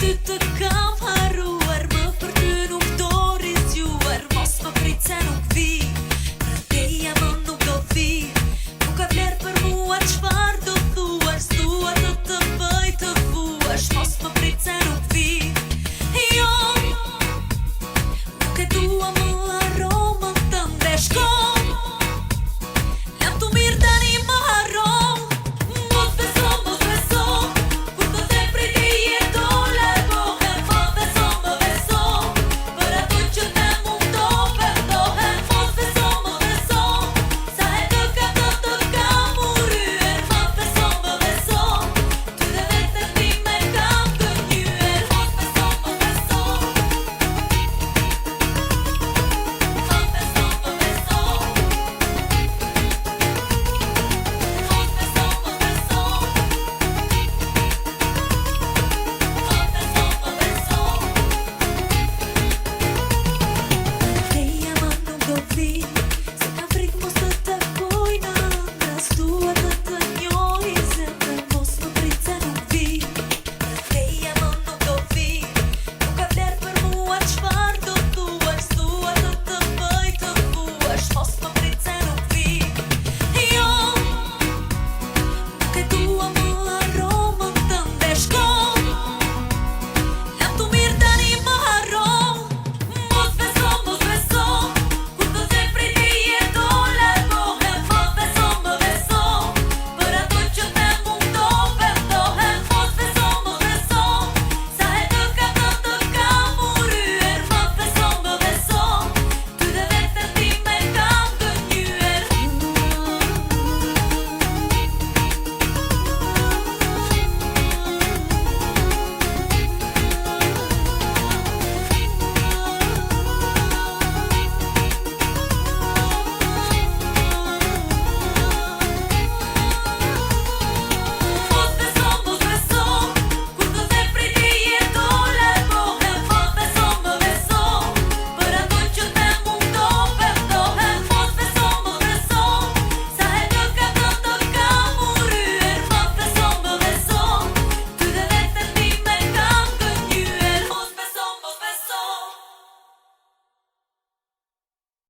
Ты такая